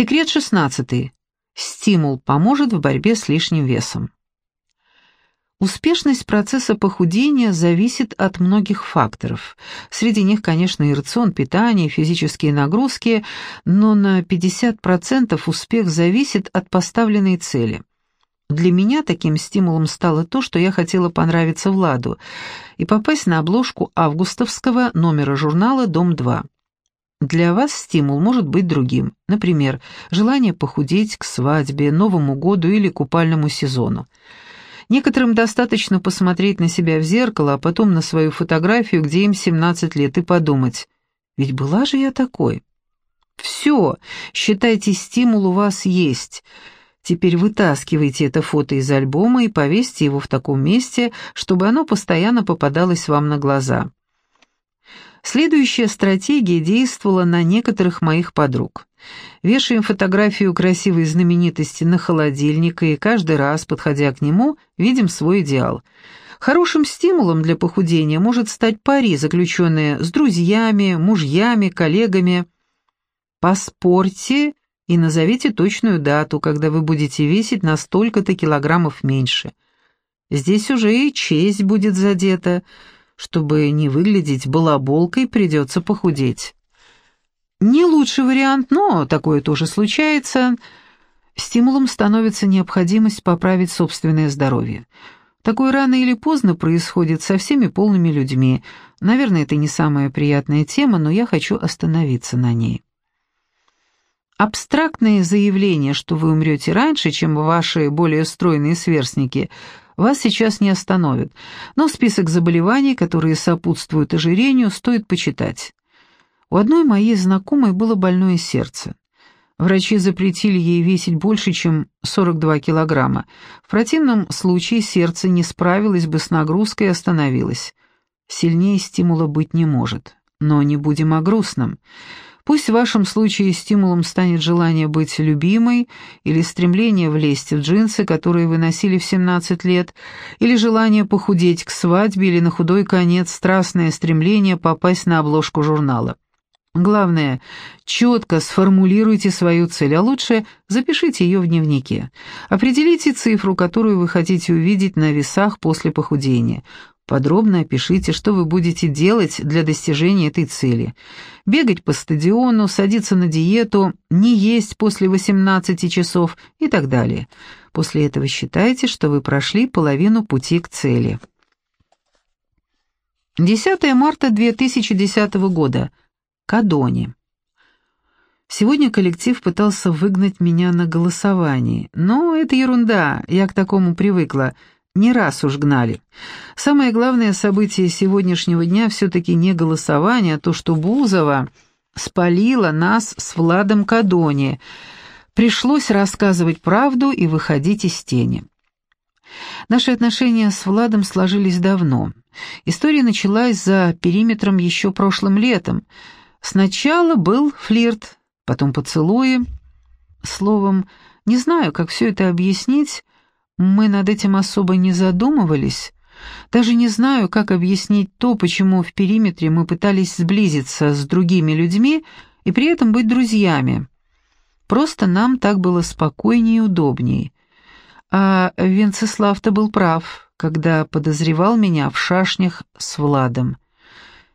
Секрет шестнадцатый. Стимул поможет в борьбе с лишним весом. Успешность процесса похудения зависит от многих факторов. Среди них, конечно, и рацион питания, и физические нагрузки, но на 50% успех зависит от поставленной цели. Для меня таким стимулом стало то, что я хотела понравиться Владу и попасть на обложку августовского номера журнала «Дом-2». Для вас стимул может быть другим, например, желание похудеть к свадьбе, Новому году или купальному сезону. Некоторым достаточно посмотреть на себя в зеркало, а потом на свою фотографию, где им 17 лет, и подумать, ведь была же я такой. Все, считайте, стимул у вас есть. Теперь вытаскивайте это фото из альбома и повесьте его в таком месте, чтобы оно постоянно попадалось вам на глаза. Следующая стратегия действовала на некоторых моих подруг. Вешаем фотографию красивой знаменитости на холодильник и каждый раз, подходя к нему, видим свой идеал. Хорошим стимулом для похудения может стать пари, заключенные с друзьями, мужьями, коллегами. Поспорьте и назовите точную дату, когда вы будете весить на столько-то килограммов меньше. Здесь уже и честь будет задета – чтобы не выглядеть балаболкой, придется похудеть. Не лучший вариант, но такое тоже случается. Стимулом становится необходимость поправить собственное здоровье. Такое рано или поздно происходит со всеми полными людьми. Наверное, это не самая приятная тема, но я хочу остановиться на ней. Абстрактное заявление, что вы умрете раньше, чем ваши более стройные сверстники, вас сейчас не остановит, но список заболеваний, которые сопутствуют ожирению, стоит почитать. У одной моей знакомой было больное сердце. Врачи запретили ей весить больше, чем 42 килограмма. В противном случае сердце не справилось бы с нагрузкой и остановилось. Сильнее стимула быть не может. Но не будем о грустном. Пусть в вашем случае стимулом станет желание быть любимой или стремление влезть в джинсы, которые вы носили в 17 лет, или желание похудеть к свадьбе или на худой конец страстное стремление попасть на обложку журнала. Главное, четко сформулируйте свою цель, а лучше запишите ее в дневнике. Определите цифру, которую вы хотите увидеть на весах после похудения. Подробно опишите, что вы будете делать для достижения этой цели. Бегать по стадиону, садиться на диету, не есть после 18 часов и так далее. После этого считайте, что вы прошли половину пути к цели. 10 марта 2010 года. Кадони. Сегодня коллектив пытался выгнать меня на голосование, но это ерунда, я к такому привыкла – не раз уж гнали. Самое главное событие сегодняшнего дня все-таки не голосование, а то, что Бузова спалила нас с Владом Кадони. Пришлось рассказывать правду и выходить из тени. Наши отношения с Владом сложились давно. История началась за периметром еще прошлым летом. Сначала был флирт, потом поцелуи. Словом, не знаю, как все это объяснить, мы над этим особо не задумывались. Даже не знаю, как объяснить то, почему в периметре мы пытались сблизиться с другими людьми и при этом быть друзьями. Просто нам так было спокойнее и удобнее. А Венцеслав-то был прав, когда подозревал меня в шашнях с Владом.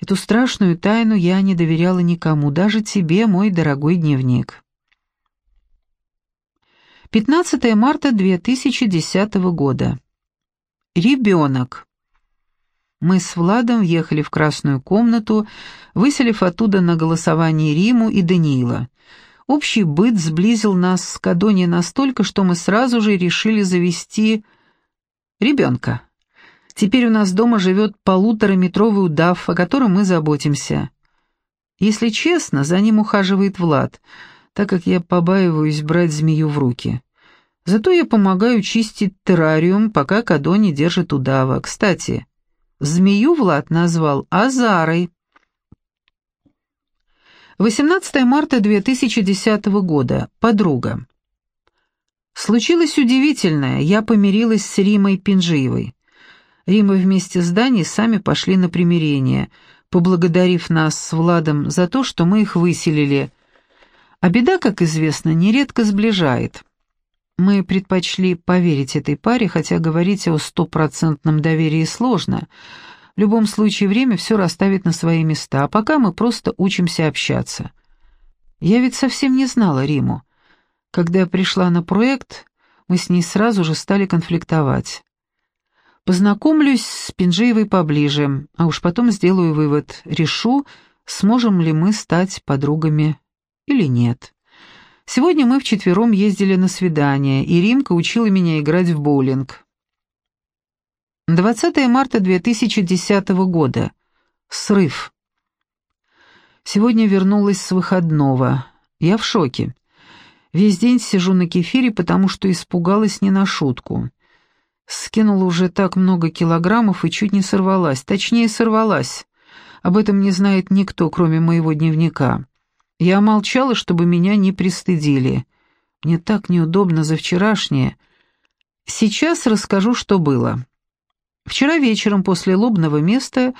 Эту страшную тайну я не доверяла никому, даже тебе, мой дорогой дневник. 15 марта 2010 года. Ребенок. Мы с Владом въехали в красную комнату, выселив оттуда на голосование Риму и Даниила. Общий быт сблизил нас с Кадони настолько, что мы сразу же решили завести ребенка. Теперь у нас дома живет полутораметровый удав, о котором мы заботимся. Если честно, за ним ухаживает Влад — так как я побаиваюсь брать змею в руки. Зато я помогаю чистить террариум, пока Кадони держит удава. Кстати, змею Влад назвал Азарой. 18 марта 2010 года. Подруга. Случилось удивительное. Я помирилась с Римой Пинжиевой. Рима вместе с Даней сами пошли на примирение, поблагодарив нас с Владом за то, что мы их выселили, А беда, как известно, нередко сближает. Мы предпочли поверить этой паре, хотя говорить о стопроцентном доверии сложно. В любом случае время все расставит на свои места, а пока мы просто учимся общаться. Я ведь совсем не знала Риму. Когда я пришла на проект, мы с ней сразу же стали конфликтовать. Познакомлюсь с Пинжеевой поближе, а уж потом сделаю вывод, решу, сможем ли мы стать подругами или нет. Сегодня мы вчетвером ездили на свидание, и Римка учила меня играть в боулинг. 20 марта 2010 года. Срыв. Сегодня вернулась с выходного. Я в шоке. Весь день сижу на кефире, потому что испугалась не на шутку. Скинула уже так много килограммов и чуть не сорвалась. Точнее, сорвалась. Об этом не знает никто, кроме моего дневника. Я молчала, чтобы меня не пристыдили. Мне так неудобно за вчерашнее. Сейчас расскажу, что было. Вчера вечером после лобного места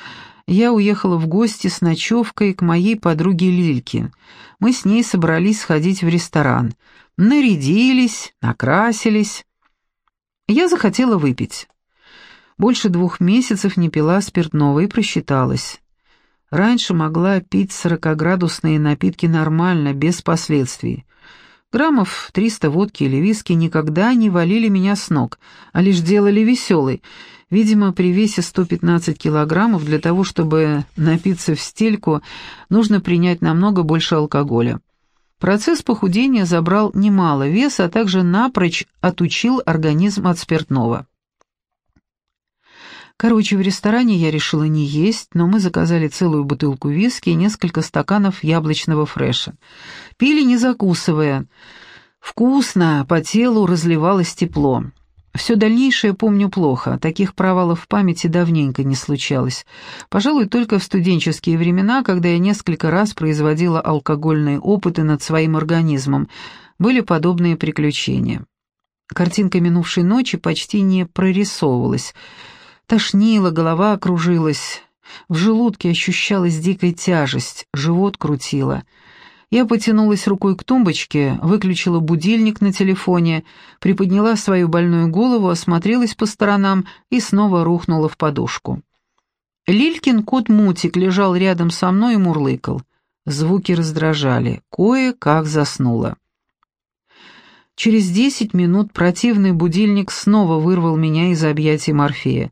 я уехала в гости с ночевкой к моей подруге Лильке. Мы с ней собрались сходить в ресторан. Нарядились, накрасились. Я захотела выпить. Больше двух месяцев не пила спиртного и просчиталась. Раньше могла пить сорокоградусные напитки нормально, без последствий. Граммов 300 водки или виски никогда не валили меня с ног, а лишь делали веселой. Видимо, при весе 115 килограммов для того, чтобы напиться в стельку, нужно принять намного больше алкоголя. Процесс похудения забрал немало веса, а также напрочь отучил организм от спиртного. Короче, в ресторане я решила не есть, но мы заказали целую бутылку виски и несколько стаканов яблочного фреша. Пили не закусывая. Вкусно, по телу разливалось тепло. Все дальнейшее помню плохо, таких провалов в памяти давненько не случалось. Пожалуй, только в студенческие времена, когда я несколько раз производила алкогольные опыты над своим организмом, были подобные приключения. Картинка минувшей ночи почти не прорисовывалась. Тошнило, голова окружилась, в желудке ощущалась дикая тяжесть, живот крутило — я потянулась рукой к тумбочке, выключила будильник на телефоне, приподняла свою больную голову, осмотрелась по сторонам и снова рухнула в подушку. Лилькин кот Мутик лежал рядом со мной и мурлыкал. Звуки раздражали, кое-как заснула. Через десять минут противный будильник снова вырвал меня из объятий Морфея.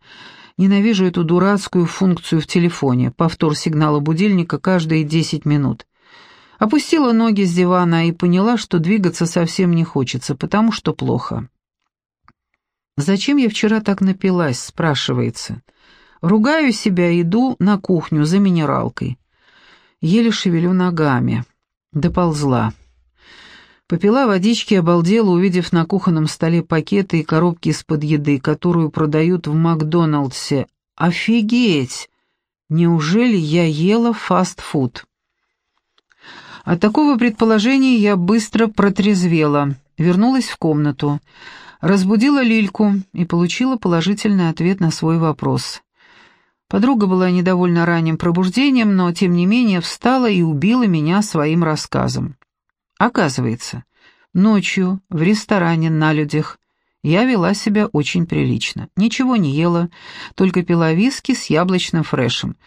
Ненавижу эту дурацкую функцию в телефоне, повтор сигнала будильника каждые десять минут. Опустила ноги с дивана и поняла, что двигаться совсем не хочется, потому что плохо. «Зачем я вчера так напилась?» — спрашивается. Ругаю себя, иду на кухню за минералкой. Еле шевелю ногами. Доползла. Попила водички, обалдела, увидев на кухонном столе пакеты и коробки из-под еды, которую продают в Макдоналдсе. «Офигеть! Неужели я ела фастфуд?» От такого предположения я быстро протрезвела, вернулась в комнату, разбудила Лильку и получила положительный ответ на свой вопрос. Подруга была недовольна ранним пробуждением, но, тем не менее, встала и убила меня своим рассказом. Оказывается, ночью в ресторане на людях я вела себя очень прилично. Ничего не ела, только пила виски с яблочным фрешем —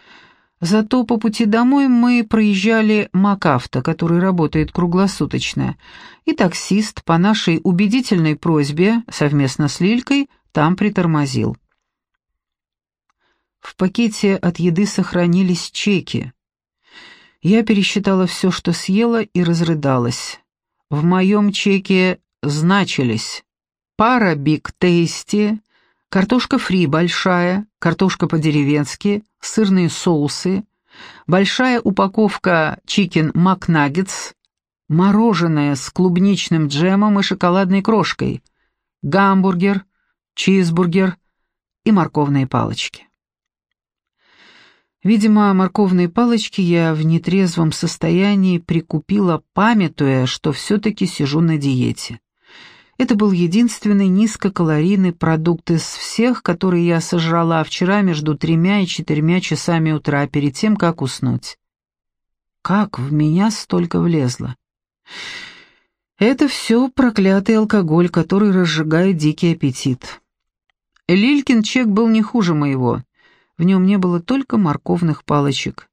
Зато по пути домой мы проезжали МакАвто, который работает круглосуточно, и таксист по нашей убедительной просьбе совместно с Лилькой там притормозил. В пакете от еды сохранились чеки. Я пересчитала все, что съела, и разрыдалась. В моем чеке значились пара биг тейсти, картошка фри большая, картошка по-деревенски, сырные соусы, большая упаковка чикен макнаггетс, мороженое с клубничным джемом и шоколадной крошкой, гамбургер, чизбургер и морковные палочки. Видимо, морковные палочки я в нетрезвом состоянии прикупила, памятуя, что все-таки сижу на диете. Это был единственный низкокалорийный продукт из всех, которые я сожрала вчера между тремя и четырьмя часами утра, перед тем, как уснуть. Как в меня столько влезло? Это все проклятый алкоголь, который разжигает дикий аппетит. Лилькин чек был не хуже моего. В нем не было только морковных палочек.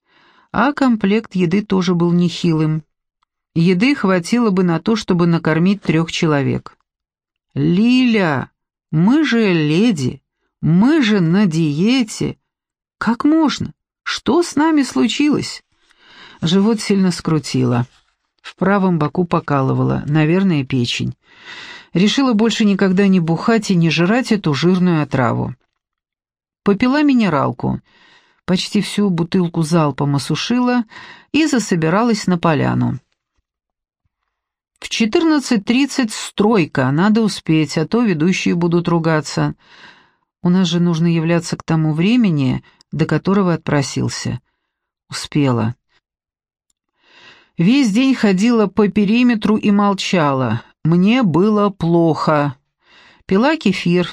А комплект еды тоже был нехилым. Еды хватило бы на то, чтобы накормить трех человек. «Лиля, мы же леди, мы же на диете. Как можно? Что с нами случилось?» Живот сильно скрутило. В правом боку покалывало, наверное, печень. Решила больше никогда не бухать и не жрать эту жирную отраву. Попила минералку, почти всю бутылку залпом осушила и засобиралась на поляну. В 14.30 стройка, надо успеть, а то ведущие будут ругаться. У нас же нужно являться к тому времени, до которого отпросился. Успела. Весь день ходила по периметру и молчала. Мне было плохо. Пила кефир.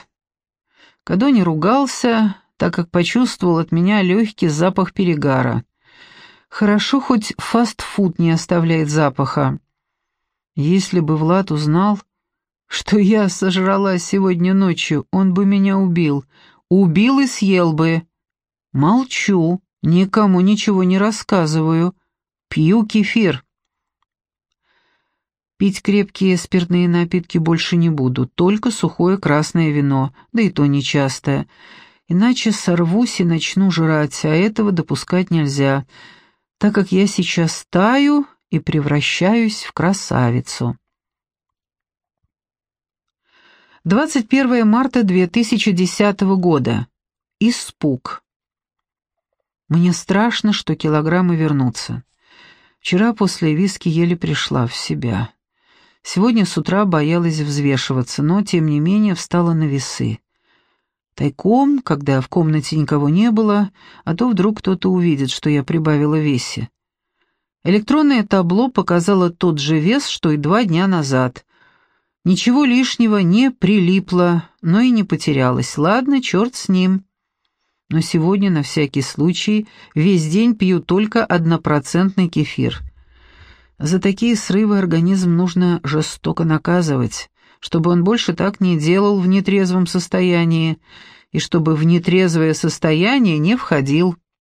Кадо не ругался, так как почувствовал от меня легкий запах перегара. Хорошо, хоть фастфуд не оставляет запаха. Если бы Влад узнал, что я сожрала сегодня ночью, он бы меня убил. Убил и съел бы. Молчу, никому ничего не рассказываю. Пью кефир. Пить крепкие спиртные напитки больше не буду, только сухое красное вино, да и то нечасто. Иначе сорвусь и начну жрать, а этого допускать нельзя, так как я сейчас таю и превращаюсь в красавицу. 21 марта 2010 года. Испуг. Мне страшно, что килограммы вернутся. Вчера после виски еле пришла в себя. Сегодня с утра боялась взвешиваться, но, тем не менее, встала на весы. Тайком, когда в комнате никого не было, а то вдруг кто-то увидит, что я прибавила весе. Электронное табло показало тот же вес, что и два дня назад. Ничего лишнего не прилипло, но и не потерялось. Ладно, черт с ним но сегодня на всякий случай весь день пью только однопроцентный кефир. За такие срывы организм нужно жестоко наказывать, чтобы он больше так не делал в нетрезвом состоянии, и чтобы в нетрезвое состояние не входил.